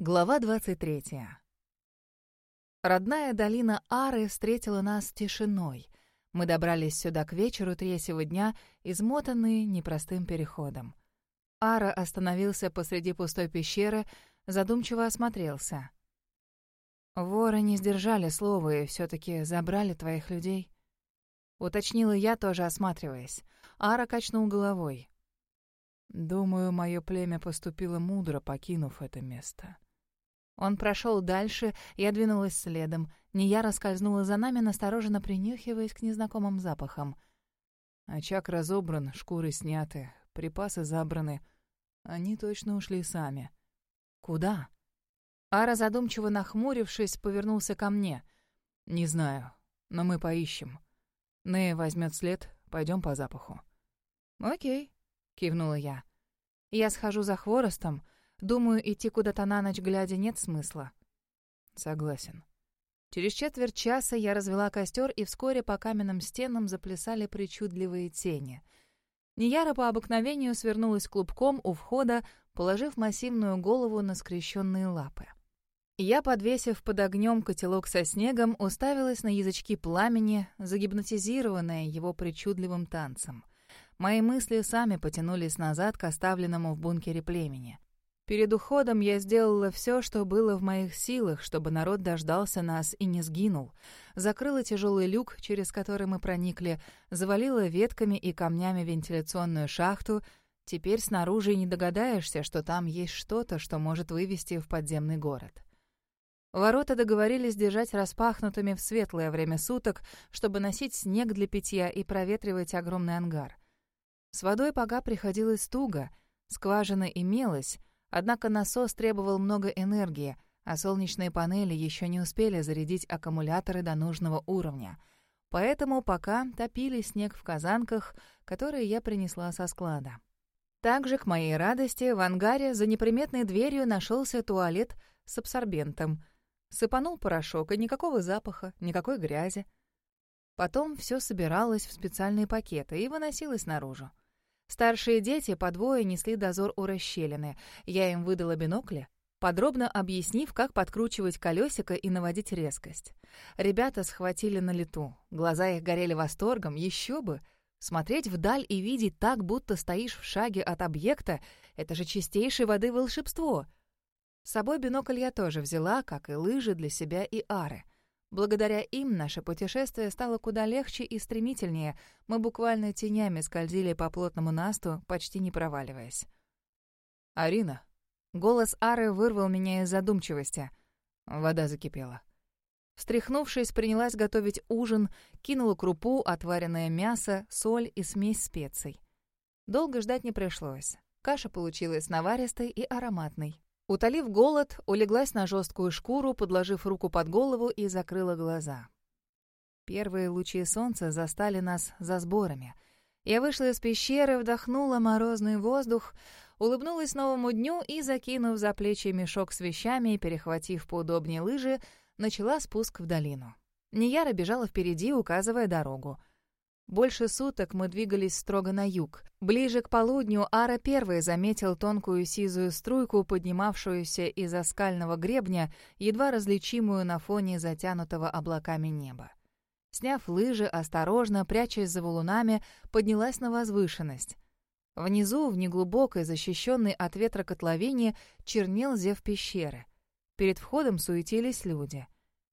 Глава 23. Родная долина Ары встретила нас тишиной. Мы добрались сюда к вечеру третьего дня, измотанные непростым переходом. Ара остановился посреди пустой пещеры, задумчиво осмотрелся. «Воры не сдержали слова и все таки забрали твоих людей», — уточнила я, тоже осматриваясь. Ара качнул головой. «Думаю, мое племя поступило мудро, покинув это место». Он прошел дальше, я двинулась следом. Нияра скользнула за нами, настороженно принюхиваясь к незнакомым запахам. Очаг разобран, шкуры сняты, припасы забраны. Они точно ушли сами. «Куда?» Ара, задумчиво нахмурившись, повернулся ко мне. «Не знаю, но мы поищем. Нея возьмет след, пойдем по запаху». «Окей», — кивнула я. «Я схожу за хворостом». Думаю, идти куда-то на ночь глядя нет смысла. Согласен. Через четверть часа я развела костер, и вскоре по каменным стенам заплясали причудливые тени. Нияра по обыкновению свернулась клубком у входа, положив массивную голову на скрещенные лапы. Я, подвесив под огнем котелок со снегом, уставилась на язычки пламени, загипнотизированная его причудливым танцем. Мои мысли сами потянулись назад к оставленному в бункере племени. Перед уходом я сделала все, что было в моих силах, чтобы народ дождался нас и не сгинул. Закрыла тяжелый люк, через который мы проникли, завалила ветками и камнями вентиляционную шахту. Теперь снаружи не догадаешься, что там есть что-то, что может вывести в подземный город. Ворота договорились держать распахнутыми в светлое время суток, чтобы носить снег для питья и проветривать огромный ангар. С водой пока приходилось туго, скважина имелась, Однако насос требовал много энергии, а солнечные панели еще не успели зарядить аккумуляторы до нужного уровня. Поэтому пока топили снег в казанках, которые я принесла со склада. Также, к моей радости, в ангаре за неприметной дверью нашелся туалет с абсорбентом. Сыпанул порошок, и никакого запаха, никакой грязи. Потом все собиралось в специальные пакеты и выносилось наружу. Старшие дети по двое несли дозор у расщелины. Я им выдала бинокли, подробно объяснив, как подкручивать колесико и наводить резкость. Ребята схватили на лету. Глаза их горели восторгом, еще бы. Смотреть вдаль и видеть так, будто стоишь в шаге от объекта — это же чистейшей воды волшебство. С собой бинокль я тоже взяла, как и лыжи для себя и ары. Благодаря им наше путешествие стало куда легче и стремительнее. Мы буквально тенями скользили по плотному насту, почти не проваливаясь. «Арина!» Голос Ары вырвал меня из задумчивости. Вода закипела. Встряхнувшись, принялась готовить ужин, кинула крупу, отваренное мясо, соль и смесь специй. Долго ждать не пришлось. Каша получилась наваристой и ароматной. Утолив голод, улеглась на жесткую шкуру, подложив руку под голову и закрыла глаза. Первые лучи солнца застали нас за сборами. Я вышла из пещеры, вдохнула морозный воздух, улыбнулась новому дню и, закинув за плечи мешок с вещами и перехватив поудобнее лыжи, начала спуск в долину. Нияра бежала впереди, указывая дорогу. Больше суток мы двигались строго на юг. Ближе к полудню Ара первый заметил тонкую сизую струйку, поднимавшуюся из-за скального гребня, едва различимую на фоне затянутого облаками неба. Сняв лыжи, осторожно, прячась за валунами, поднялась на возвышенность. Внизу, в неглубокой, защищенной от ветра котловине, чернел зев пещеры. Перед входом суетились люди.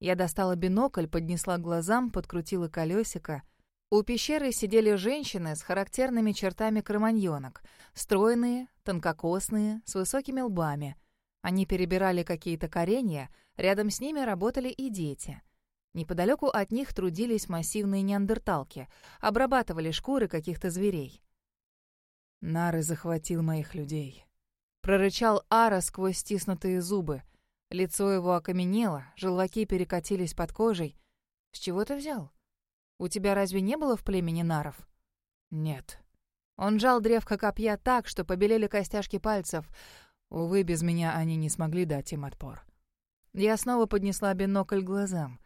Я достала бинокль, поднесла к глазам, подкрутила колесико — у пещеры сидели женщины с характерными чертами кроманьонок, стройные, тонкокосные, с высокими лбами. Они перебирали какие-то коренья, рядом с ними работали и дети. Неподалеку от них трудились массивные неандерталки, обрабатывали шкуры каких-то зверей. «Нары захватил моих людей», — прорычал Ара сквозь стиснутые зубы. Лицо его окаменело, желваки перекатились под кожей. «С чего ты взял?» У тебя разве не было в племени наров?» «Нет». Он жал древко копья так, что побелели костяшки пальцев. Увы, без меня они не смогли дать им отпор. Я снова поднесла бинокль глазам.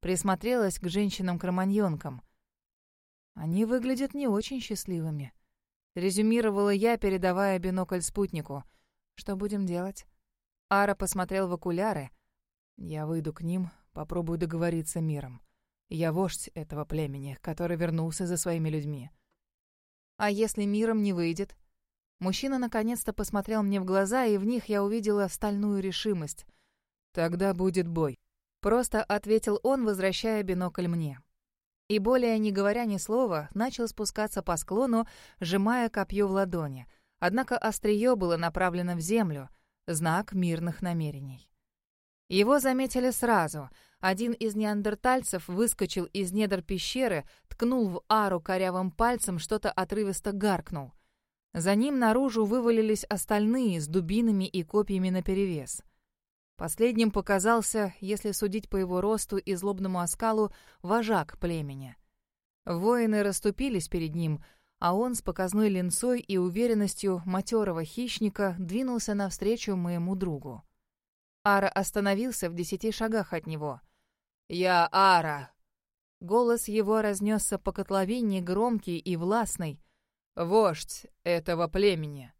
Присмотрелась к женщинам-кроманьонкам. Они выглядят не очень счастливыми. Резюмировала я, передавая бинокль спутнику. Что будем делать? Ара посмотрел в окуляры. «Я выйду к ним, попробую договориться миром. Я вождь этого племени, который вернулся за своими людьми». «А если миром не выйдет?» Мужчина наконец-то посмотрел мне в глаза, и в них я увидела стальную решимость. «Тогда будет бой», — просто ответил он, возвращая бинокль мне. И более не говоря ни слова, начал спускаться по склону, сжимая копье в ладони. Однако острие было направлено в землю, знак мирных намерений. Его заметили сразу. Один из неандертальцев выскочил из недр пещеры, ткнул в ару корявым пальцем, что-то отрывисто гаркнул. За ним наружу вывалились остальные с дубинами и копьями наперевес. Последним показался, если судить по его росту и злобному оскалу, вожак племени. Воины расступились перед ним, а он с показной линцой и уверенностью матерого хищника двинулся навстречу моему другу. Ара остановился в десяти шагах от него. «Я Ара!» Голос его разнесся по котловине громкий и властный. «Вождь этого племени!»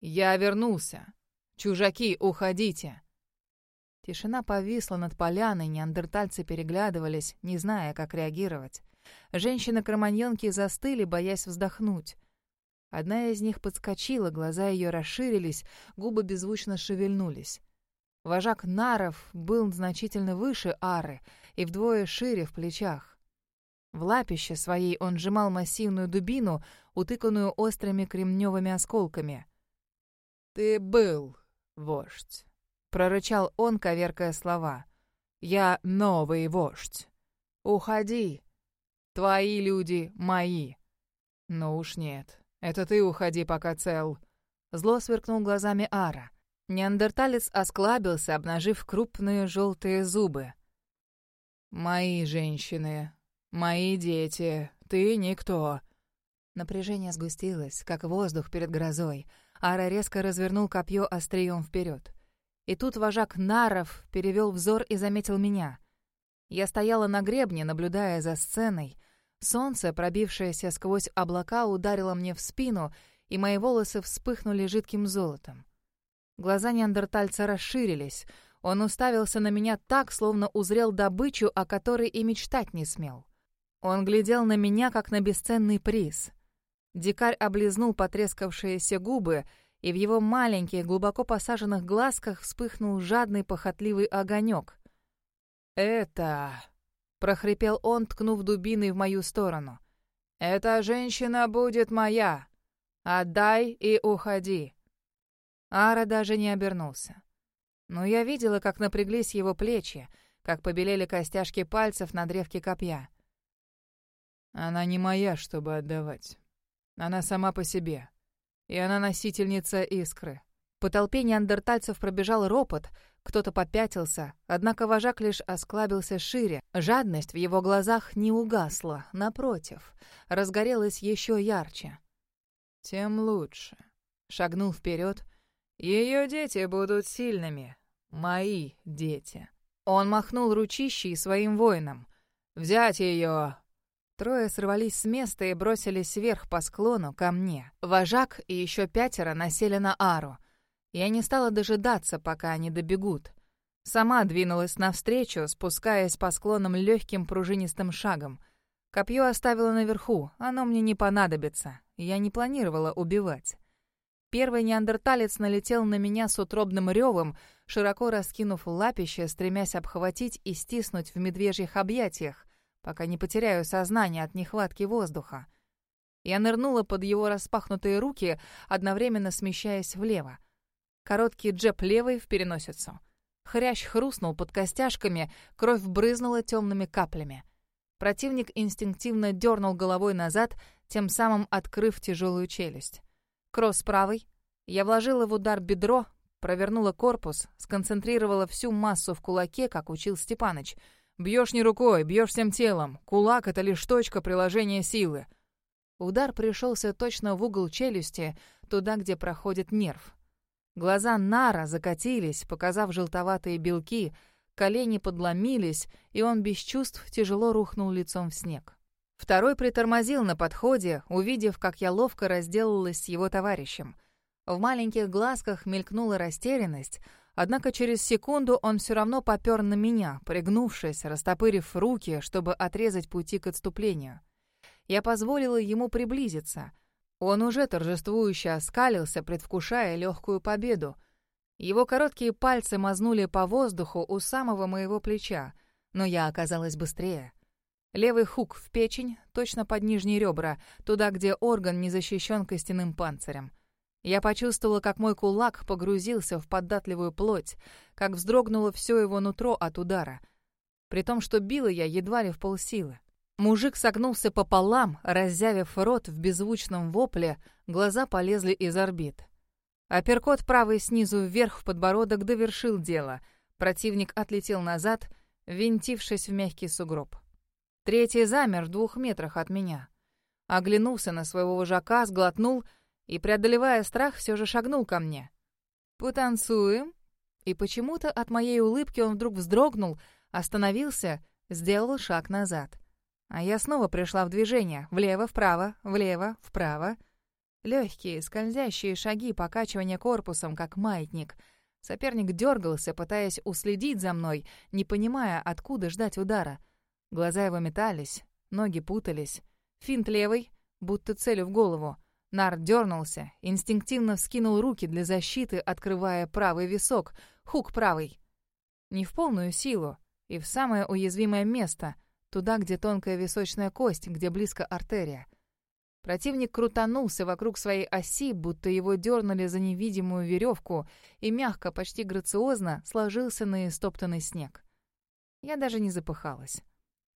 «Я вернулся! Чужаки, уходите!» Тишина повисла над поляной, неандертальцы переглядывались, не зная, как реагировать. Женщины-кроманьонки застыли, боясь вздохнуть. Одна из них подскочила, глаза ее расширились, губы беззвучно шевельнулись. Вожак Наров был значительно выше Ары и вдвое шире в плечах. В лапище своей он сжимал массивную дубину, утыканную острыми кремневыми осколками. «Ты был, вождь», — прорычал он, коверкая слова. «Я новый вождь. Уходи, Твои люди — мои. Ну уж нет. Это ты уходи, пока цел. Зло сверкнул глазами Ара. Неандерталец осклабился, обнажив крупные желтые зубы. «Мои женщины, мои дети, ты никто». Напряжение сгустилось, как воздух перед грозой. Ара резко развернул копье острием вперед. И тут вожак Наров перевел взор и заметил меня. Я стояла на гребне, наблюдая за сценой. Солнце, пробившееся сквозь облака, ударило мне в спину, и мои волосы вспыхнули жидким золотом. Глаза неандертальца расширились. Он уставился на меня так, словно узрел добычу, о которой и мечтать не смел. Он глядел на меня, как на бесценный приз. Дикарь облизнул потрескавшиеся губы, и в его маленьких, глубоко посаженных глазках вспыхнул жадный похотливый огонек. «Это...» — прохрипел он, ткнув дубиной в мою сторону. «Эта женщина будет моя. Отдай и уходи». Ара даже не обернулся. Но я видела, как напряглись его плечи, как побелели костяшки пальцев на древке копья. «Она не моя, чтобы отдавать. Она сама по себе. И она носительница искры». По толпе неандертальцев пробежал ропот — кто-то попятился, однако вожак лишь осклабился шире. Жадность в его глазах не угасла, напротив, разгорелась еще ярче. «Тем лучше», — шагнул вперед. «Ее дети будут сильными. Мои дети». Он махнул ручищей своим воинам. «Взять ее!» Трое сорвались с места и бросились вверх по склону ко мне. Вожак и еще пятеро насели на Ару. Я не стала дожидаться, пока они добегут. Сама двинулась навстречу, спускаясь по склонам легким пружинистым шагом. Копье оставила наверху, оно мне не понадобится. Я не планировала убивать. Первый неандерталец налетел на меня с утробным ревом, широко раскинув лапище, стремясь обхватить и стиснуть в медвежьих объятиях, пока не потеряю сознание от нехватки воздуха. Я нырнула под его распахнутые руки, одновременно смещаясь влево. Короткий джеб левой в переносицу. Хрящ хрустнул под костяшками, кровь брызнула темными каплями. Противник инстинктивно дернул головой назад, тем самым открыв тяжелую челюсть. Кросс правой. Я вложила в удар бедро, провернула корпус, сконцентрировала всю массу в кулаке, как учил Степаныч. «Бьешь не рукой, бьешь всем телом. Кулак — это лишь точка приложения силы». Удар пришелся точно в угол челюсти, туда, где проходит нерв. Глаза Нара закатились, показав желтоватые белки, колени подломились, и он без чувств тяжело рухнул лицом в снег. Второй притормозил на подходе, увидев, как я ловко разделалась с его товарищем. В маленьких глазках мелькнула растерянность, Однако через секунду он все равно попер на меня, пригнувшись, растопырив руки, чтобы отрезать пути к отступлению. Я позволила ему приблизиться. Он уже торжествующе оскалился, предвкушая легкую победу. Его короткие пальцы мазнули по воздуху у самого моего плеча, но я оказалась быстрее. Левый хук в печень, точно под нижние ребра, туда, где орган не защищен костяным панцирем. Я почувствовала, как мой кулак погрузился в податливую плоть, как вздрогнуло все его нутро от удара. При том, что била я едва ли в полсилы. Мужик согнулся пополам, раззявив рот в беззвучном вопле, глаза полезли из орбит. Апперкот правый снизу вверх в подбородок довершил дело. Противник отлетел назад, винтившись в мягкий сугроб. Третий замер в двух метрах от меня. Оглянулся на своего вожака, сглотнул — и, преодолевая страх, все же шагнул ко мне. «Потанцуем?» И почему-то от моей улыбки он вдруг вздрогнул, остановился, сделал шаг назад. А я снова пришла в движение, влево-вправо, влево-вправо. Легкие, скользящие шаги, покачивания корпусом, как маятник. Соперник дергался, пытаясь уследить за мной, не понимая, откуда ждать удара. Глаза его метались, ноги путались. Финт левый, будто целью в голову. Нар дернулся, инстинктивно вскинул руки для защиты, открывая правый висок, хук правый. Не в полную силу, и в самое уязвимое место, туда, где тонкая височная кость, где близко артерия. Противник крутанулся вокруг своей оси, будто его дернули за невидимую веревку, и мягко, почти грациозно сложился на истоптанный снег. Я даже не запыхалась.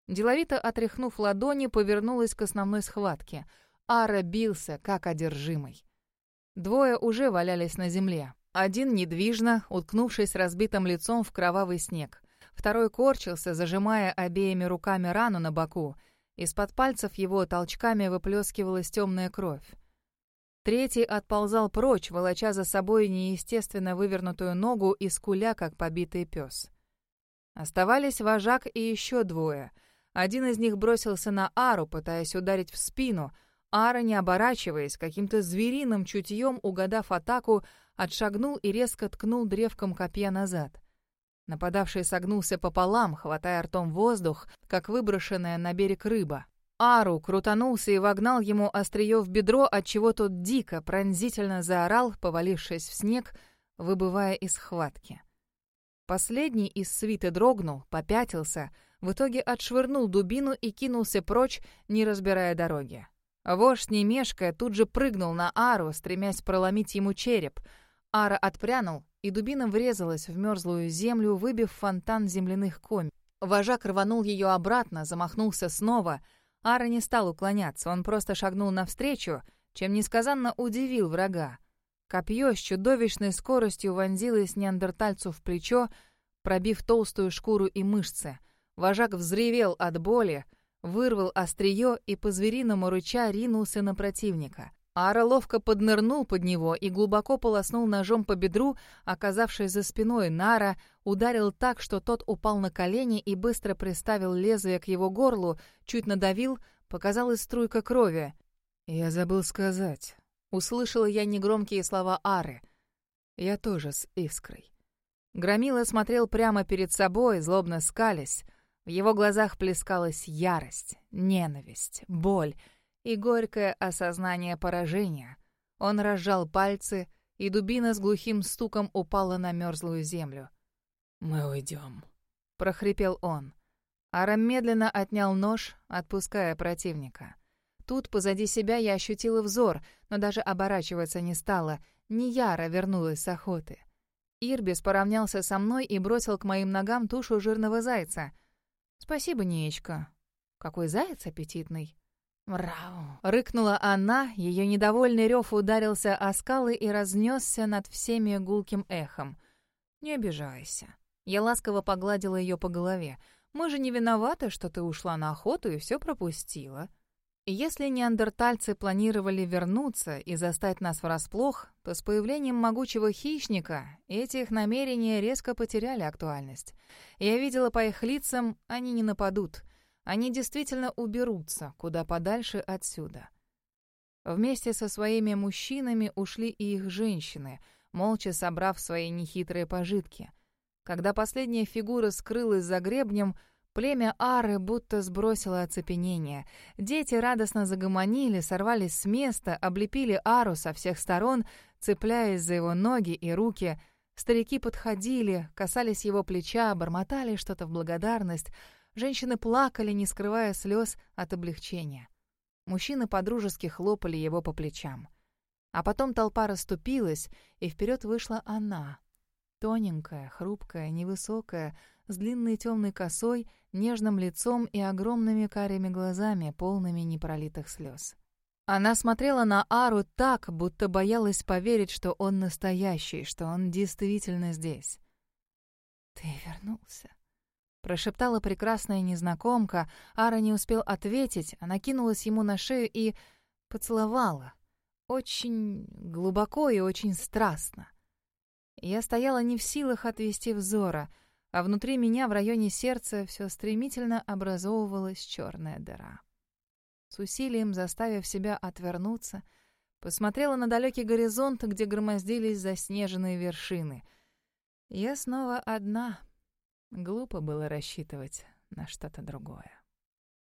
Деловито отряхнув ладони, повернулась к основной схватке — Ара бился, как одержимый. Двое уже валялись на земле. Один недвижно, уткнувшись разбитым лицом в кровавый снег. Второй корчился, зажимая обеими руками рану на боку. Из-под пальцев его толчками выплескивалась темная кровь. Третий отползал прочь, волоча за собой неестественно вывернутую ногу и скуля, как побитый пес. Оставались вожак и еще двое. Один из них бросился на Ару, пытаясь ударить в спину — Ара, не оборачиваясь, каким-то звериным чутьем, угадав атаку, отшагнул и резко ткнул древком копья назад. Нападавший согнулся пополам, хватая ртом воздух, как выброшенная на берег рыба. Ару крутанулся и вогнал ему острие в бедро, отчего тот дико, пронзительно заорал, повалившись в снег, выбывая из схватки. Последний из свиты дрогнул, попятился, в итоге отшвырнул дубину и кинулся прочь, не разбирая дороги. Вождь, не мешкая, тут же прыгнул на Ару, стремясь проломить ему череп. Ара отпрянул, и дубина врезалась в мерзлую землю, выбив фонтан земляных комь. Вожак рванул ее обратно, замахнулся снова. Ара не стал уклоняться, он просто шагнул навстречу, чем несказанно удивил врага. Копье с чудовищной скоростью вонзилось неандертальцу в плечо, пробив толстую шкуру и мышцы. Вожак взревел от боли, вырвал острие и по-звериному рыча ринулся на противника. Ара ловко поднырнул под него и глубоко полоснул ножом по бедру, оказавшись за спиной Нара, ударил так, что тот упал на колени и быстро приставил лезвие к его горлу, чуть надавил, показалась струйка крови. «Я забыл сказать». Услышала я негромкие слова Ары. «Я тоже с искрой». Громила смотрел прямо перед собой, злобно скалясь. В его глазах плескалась ярость, ненависть, боль и горькое осознание поражения. Он разжал пальцы, и дубина с глухим стуком упала на мерзлую землю. «Мы уйдем», — прохрипел он. Арам медленно отнял нож, отпуская противника. Тут позади себя я ощутила взор, но даже оборачиваться не стала. Не Яра вернулась с охоты. Ирбис поравнялся со мной и бросил к моим ногам тушу жирного зайца — «Спасибо, Неечка. Какой заяц аппетитный!» «Мрау!» — рыкнула она, ее недовольный рев ударился о скалы и разнесся над всеми гулким эхом. «Не обижайся». Я ласково погладила ее по голове. «Мы же не виноваты, что ты ушла на охоту и все пропустила». Если неандертальцы планировали вернуться и застать нас врасплох, то с появлением могучего хищника эти их намерения резко потеряли актуальность. Я видела по их лицам, они не нападут. Они действительно уберутся куда подальше отсюда. Вместе со своими мужчинами ушли и их женщины. молча собрав свои нехитрые пожитки. Когда последняя фигура скрылась за гребнем, племя Ары будто сбросило оцепенение. Дети радостно загомонили, сорвались с места, облепили Ару со всех сторон, цепляясь за его ноги и руки. Старики подходили, касались его плеча, бормотали что-то в благодарность. Женщины плакали, не скрывая слез от облегчения. Мужчины подружески хлопали его по плечам. А потом толпа расступилась, и вперед вышла она. Тоненькая, хрупкая, невысокая, с длинной темной косой, нежным лицом и огромными карими глазами, полными непролитых слез. Она смотрела на Ару так, будто боялась поверить, что он настоящий, что он действительно здесь. «Ты вернулся», — прошептала прекрасная незнакомка. Ара не успел ответить, она кинулась ему на шею и поцеловала. Очень глубоко и очень страстно. Я стояла не в силах отвести взора, а внутри меня в районе сердца все стремительно образовывалась черная дыра. С усилием заставив себя отвернуться, посмотрела на далекий горизонт, где громоздились заснеженные вершины. Я снова одна. Глупо было рассчитывать на что-то другое.